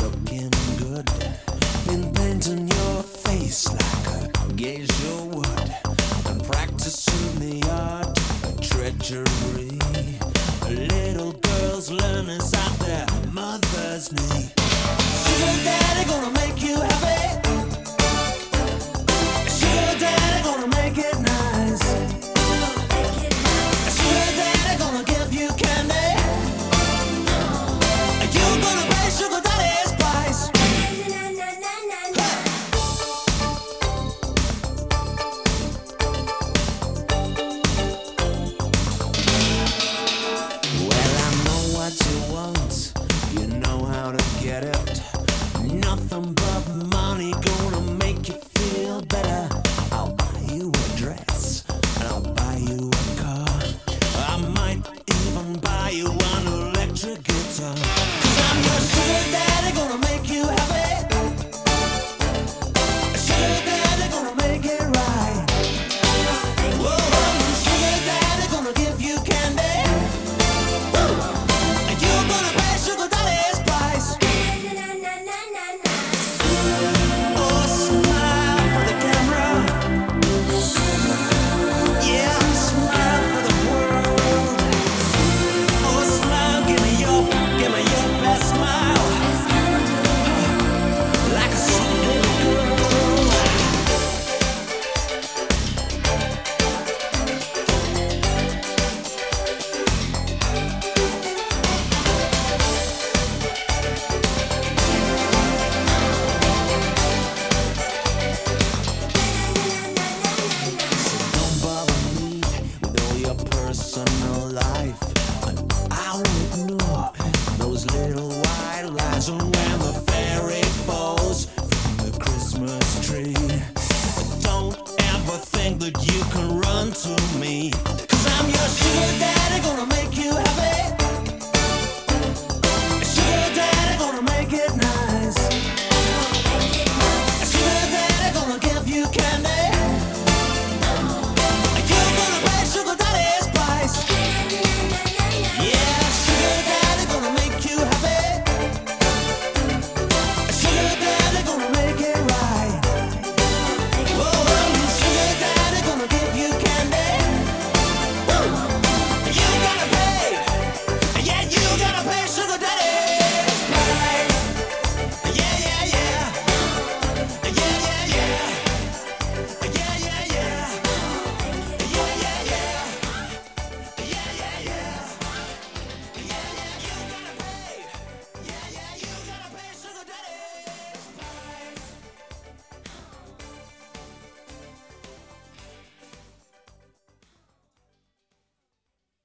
looking good. Been painting your face like a geisha. surgery. Little girls learn inside their mother's knee. She said, Daddy, gonna how to get it. Nothing but money gonna make you feel better. crazy.